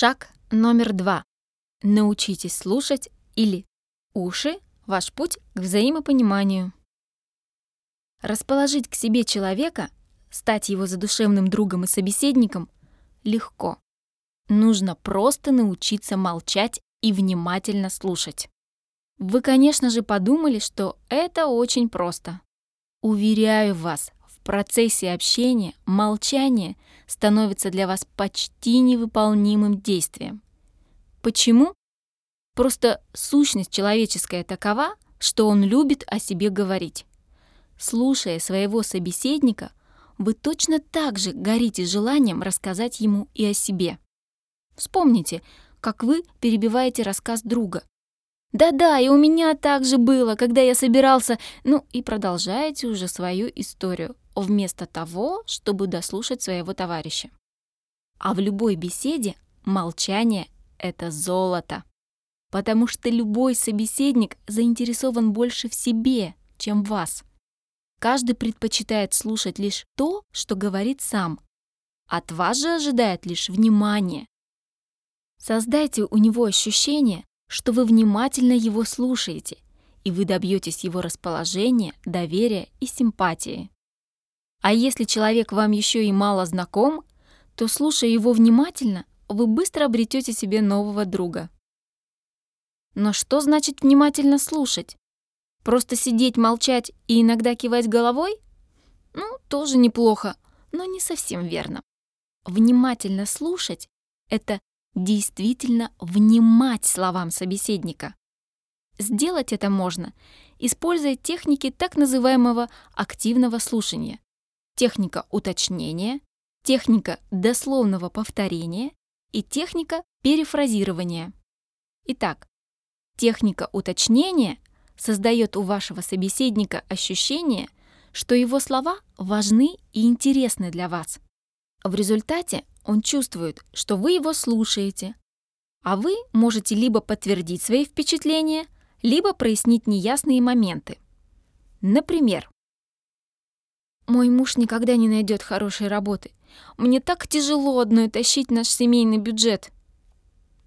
Шаг номер два. Научитесь слушать или уши – ваш путь к взаимопониманию. Расположить к себе человека, стать его задушевным другом и собеседником легко. Нужно просто научиться молчать и внимательно слушать. Вы, конечно же, подумали, что это очень просто. Уверяю вас, в процессе общения молчание становится для вас почти невыполнимым действием. Почему? Просто сущность человеческая такова, что он любит о себе говорить. Слушая своего собеседника, вы точно так же горите желанием рассказать ему и о себе. Вспомните, как вы перебиваете рассказ друга. «Да-да, и у меня так же было, когда я собирался...» Ну и продолжаете уже свою историю, вместо того, чтобы дослушать своего товарища. А в любой беседе молчание — это золото. Потому что любой собеседник заинтересован больше в себе, чем в вас. Каждый предпочитает слушать лишь то, что говорит сам. От вас же ожидает лишь внимание. Создайте у него ощущение, что вы внимательно его слушаете, и вы добьетесь его расположения, доверия и симпатии. А если человек вам еще и мало знаком, то, слушая его внимательно, вы быстро обретете себе нового друга. Но что значит внимательно слушать? Просто сидеть, молчать и иногда кивать головой? Ну, тоже неплохо, но не совсем верно. Внимательно слушать — это действительно внимать словам собеседника. Сделать это можно, используя техники так называемого активного слушания техника уточнения, техника дословного повторения и техника перефразирования. Итак, техника уточнения создает у вашего собеседника ощущение, что его слова важны и интересны для вас. В результате он чувствует, что вы его слушаете, а вы можете либо подтвердить свои впечатления, либо прояснить неясные моменты. Например, мой муж никогда не найдет хорошей работы. Мне так тяжело одной тащить наш семейный бюджет.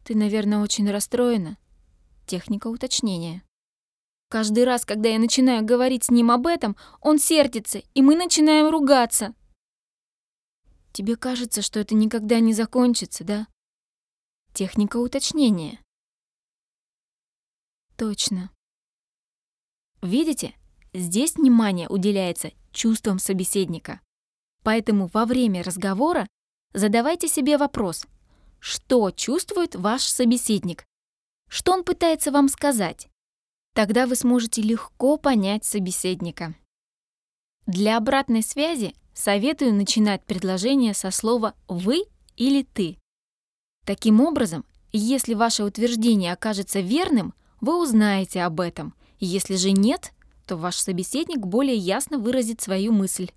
Ты, наверное, очень расстроена. Техника уточнения. Каждый раз, когда я начинаю говорить с ним об этом, он сердится, и мы начинаем ругаться. Тебе кажется, что это никогда не закончится, да? Техника уточнения. Точно. Видите, здесь внимание уделяется чувствам собеседника. Поэтому во время разговора задавайте себе вопрос, что чувствует ваш собеседник, что он пытается вам сказать. Тогда вы сможете легко понять собеседника. Для обратной связи советую начинать предложение со слова «вы» или «ты». Таким образом, если ваше утверждение окажется верным, вы узнаете об этом. Если же нет, то ваш собеседник более ясно выразит свою мысль.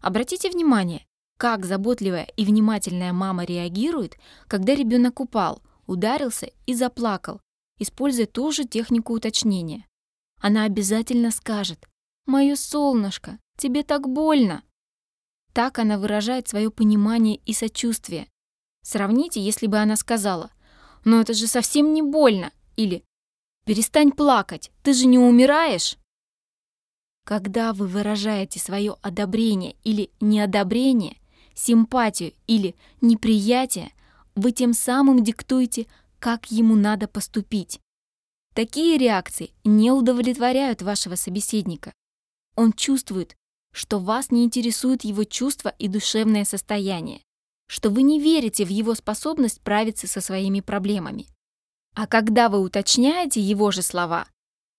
Обратите внимание, как заботливая и внимательная мама реагирует, когда ребенок упал, ударился и заплакал, используя ту же технику уточнения. Она обязательно скажет «Моё солнышко, тебе так больно!» Так она выражает свое понимание и сочувствие. Сравните, если бы она сказала «Но это же совсем не больно» или «Перестань плакать, ты же не умираешь!» Когда вы выражаете свое одобрение или неодобрение, симпатию или неприятие, вы тем самым диктуете, как ему надо поступить. Такие реакции не удовлетворяют вашего собеседника. Он чувствует, что вас не интересует его чувства и душевное состояние, что вы не верите в его способность справиться со своими проблемами. А когда вы уточняете его же слова,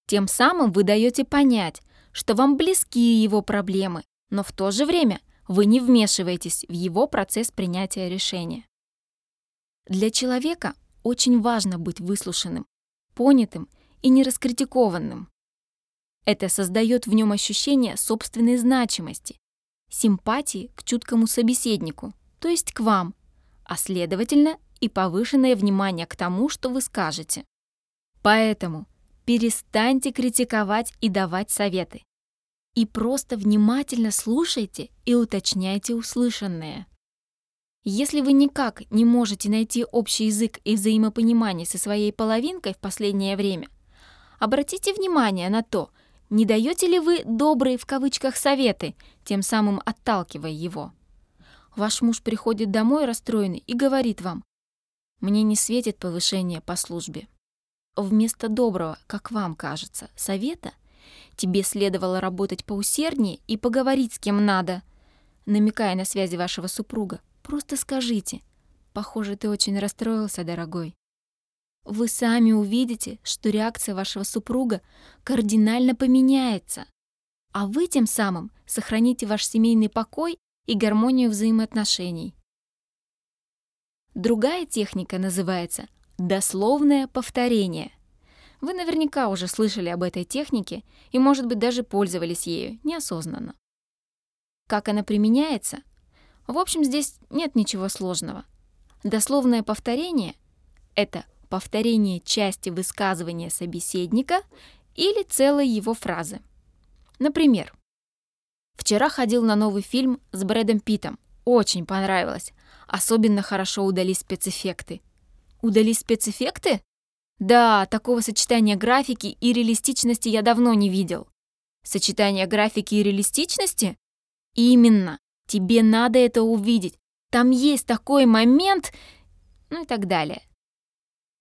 тем самым вы даете понять, что вам близки его проблемы, но в то же время вы не вмешиваетесь в его процесс принятия решения. Для человека очень важно быть выслушанным, понятым и не раскритикованным. Это создает в нем ощущение собственной значимости, симпатии к чуткому собеседнику, то есть к вам, а следовательно и повышенное внимание к тому, что вы скажете. Поэтому Перестаньте критиковать и давать советы. И просто внимательно слушайте и уточняйте услышанное. Если вы никак не можете найти общий язык и взаимопонимание со своей половинкой в последнее время, обратите внимание на то, не даете ли вы «добрые» в кавычках советы, тем самым отталкивая его. Ваш муж приходит домой расстроенный и говорит вам, «Мне не светит повышение по службе». Вместо доброго, как вам кажется, совета, тебе следовало работать поусерднее и поговорить с кем надо, намекая на связи вашего супруга, Просто скажите. Похоже, ты очень расстроился, дорогой. Вы сами увидите, что реакция вашего супруга кардинально поменяется. А вы тем самым сохраните ваш семейный покой и гармонию взаимоотношений. Другая техника называется дословное повторение. Вы наверняка уже слышали об этой технике и, может быть, даже пользовались ею неосознанно. Как она применяется, в общем, здесь нет ничего сложного. Дословное повторение — это повторение части высказывания собеседника или целой его фразы. Например, «Вчера ходил на новый фильм с Брэдом Питтом. Очень понравилось. Особенно хорошо удались спецэффекты». Удались спецэффекты? Да, такого сочетания графики и реалистичности я давно не видел. Сочетание графики и реалистичности? Именно. Тебе надо это увидеть. Там есть такой момент, ну и так далее.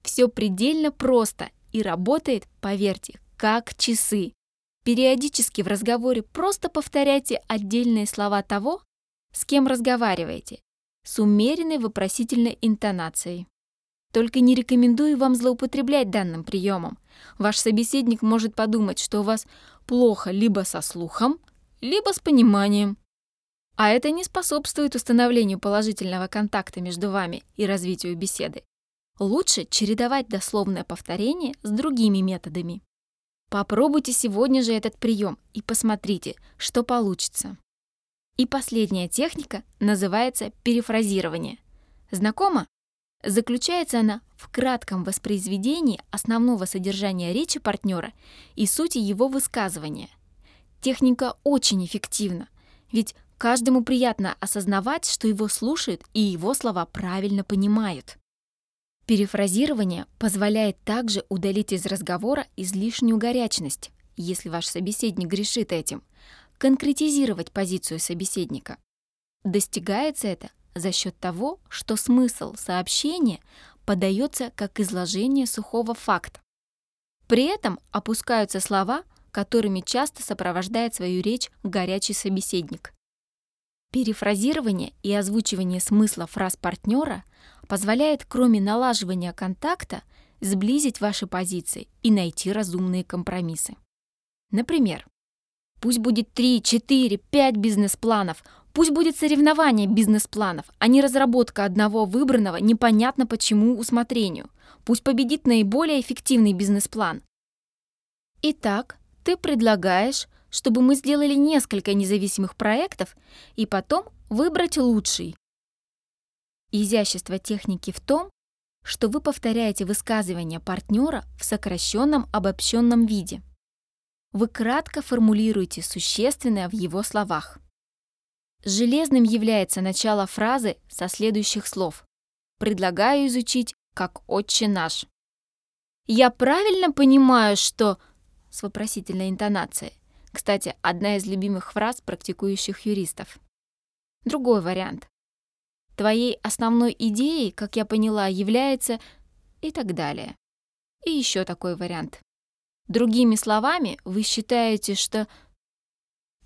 Все предельно просто и работает, поверьте, как часы. Периодически в разговоре просто повторяйте отдельные слова того, с кем разговариваете, с умеренной вопросительной интонацией. Только не рекомендую вам злоупотреблять данным приемом. Ваш собеседник может подумать, что у вас плохо либо со слухом, либо с пониманием. А это не способствует установлению положительного контакта между вами и развитию беседы. Лучше чередовать дословное повторение с другими методами. Попробуйте сегодня же этот прием и посмотрите, что получится. И последняя техника называется перефразирование. Знакома? Заключается она в кратком воспроизведении основного содержания речи партнера и сути его высказывания. Техника очень эффективна, ведь Каждому приятно осознавать, что его слушают и его слова правильно понимают. Перефразирование позволяет также удалить из разговора излишнюю горячность, если ваш собеседник грешит этим, конкретизировать позицию собеседника. Достигается это за счет того, что смысл сообщения подается как изложение сухого факта. При этом опускаются слова, которыми часто сопровождает свою речь горячий собеседник. Перефразирование и озвучивание смысла фраз партнера позволяет, кроме налаживания контакта, сблизить ваши позиции и найти разумные компромиссы. Например, пусть будет 3, 4, 5 бизнес-планов, пусть будет соревнование бизнес-планов, а не разработка одного выбранного непонятно почему усмотрению. Пусть победит наиболее эффективный бизнес-план. Итак, ты предлагаешь чтобы мы сделали несколько независимых проектов и потом выбрать лучший. Изящество техники в том, что вы повторяете высказывания партнера в сокращенном обобщенном виде. Вы кратко формулируете существенное в его словах. Железным является начало фразы со следующих слов. Предлагаю изучить как «Отче наш». «Я правильно понимаю, что...» с вопросительной интонацией. Кстати, одна из любимых фраз практикующих юристов. Другой вариант. Твоей основной идеей, как я поняла, является и так далее. И еще такой вариант. Другими словами, вы считаете, что...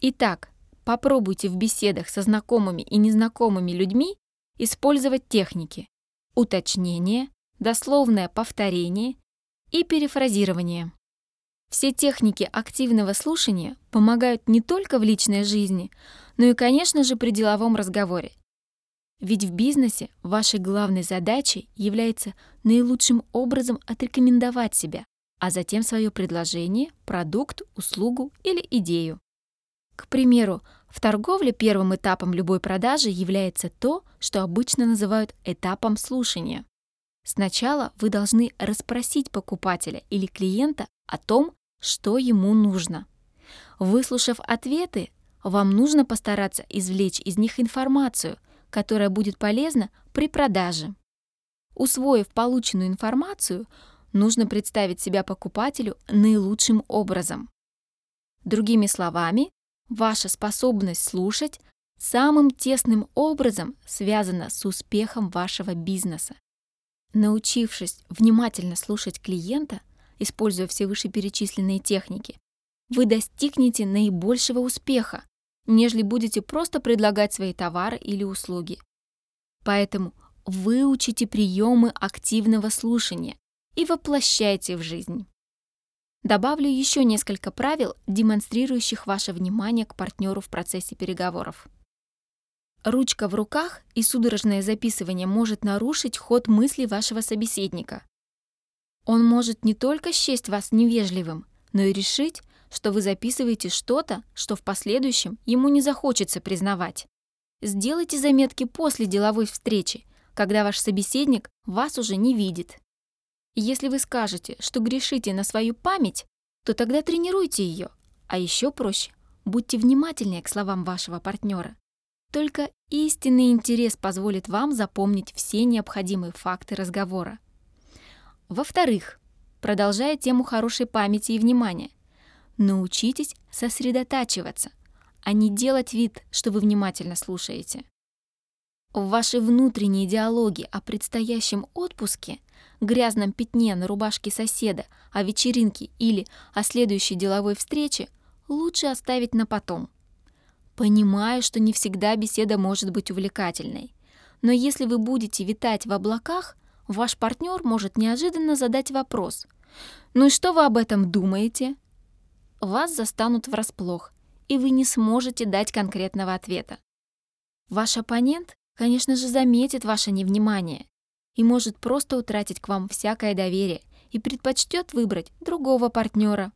Итак, попробуйте в беседах со знакомыми и незнакомыми людьми использовать техники уточнение, дословное повторение и перефразирование. Все техники активного слушания помогают не только в личной жизни, но и, конечно же, при деловом разговоре. Ведь в бизнесе вашей главной задачей является наилучшим образом отрекомендовать себя, а затем свое предложение, продукт, услугу или идею. К примеру, в торговле первым этапом любой продажи является то, что обычно называют этапом слушания. Сначала вы должны расспросить покупателя или клиента о том, что ему нужно. Выслушав ответы, вам нужно постараться извлечь из них информацию, которая будет полезна при продаже. Усвоив полученную информацию, нужно представить себя покупателю наилучшим образом. Другими словами, ваша способность слушать самым тесным образом связана с успехом вашего бизнеса. Научившись внимательно слушать клиента, используя все вышеперечисленные техники, вы достигнете наибольшего успеха, нежели будете просто предлагать свои товары или услуги. Поэтому выучите приемы активного слушания и воплощайте в жизнь. Добавлю еще несколько правил, демонстрирующих ваше внимание к партнеру в процессе переговоров. Ручка в руках и судорожное записывание может нарушить ход мысли вашего собеседника. Он может не только счесть вас невежливым, но и решить, что вы записываете что-то, что в последующем ему не захочется признавать. Сделайте заметки после деловой встречи, когда ваш собеседник вас уже не видит. Если вы скажете, что грешите на свою память, то тогда тренируйте ее, а еще проще – будьте внимательнее к словам вашего партнера. Только истинный интерес позволит вам запомнить все необходимые факты разговора. Во-вторых, продолжая тему хорошей памяти и внимания, научитесь сосредотачиваться, а не делать вид, что вы внимательно слушаете. В вашей внутренней диалоге о предстоящем отпуске, грязном пятне на рубашке соседа, о вечеринке или о следующей деловой встрече лучше оставить на потом. Понимаю, что не всегда беседа может быть увлекательной. Но если вы будете витать в облаках, ваш партнер может неожиданно задать вопрос. «Ну и что вы об этом думаете?» Вас застанут врасплох, и вы не сможете дать конкретного ответа. Ваш оппонент, конечно же, заметит ваше невнимание и может просто утратить к вам всякое доверие и предпочтет выбрать другого партнера.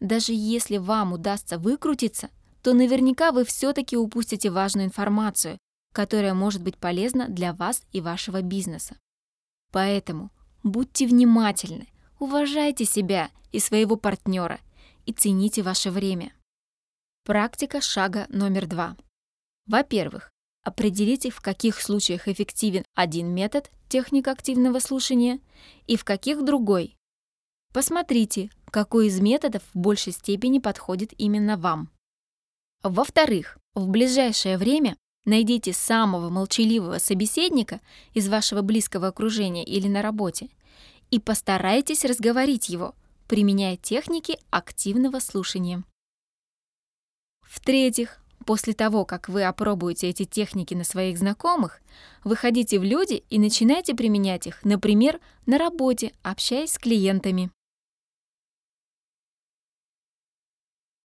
Даже если вам удастся выкрутиться, то наверняка вы все-таки упустите важную информацию, которая может быть полезна для вас и вашего бизнеса. Поэтому будьте внимательны, уважайте себя и своего партнера и цените ваше время. Практика шага номер два. Во-первых, определите, в каких случаях эффективен один метод, техника активного слушания, и в каких другой. Посмотрите, какой из методов в большей степени подходит именно вам. Во-вторых, в ближайшее время найдите самого молчаливого собеседника из вашего близкого окружения или на работе и постарайтесь разговорить его, применяя техники активного слушания. В-третьих, после того, как вы опробуете эти техники на своих знакомых, выходите в люди и начинайте применять их, например, на работе, общаясь с клиентами.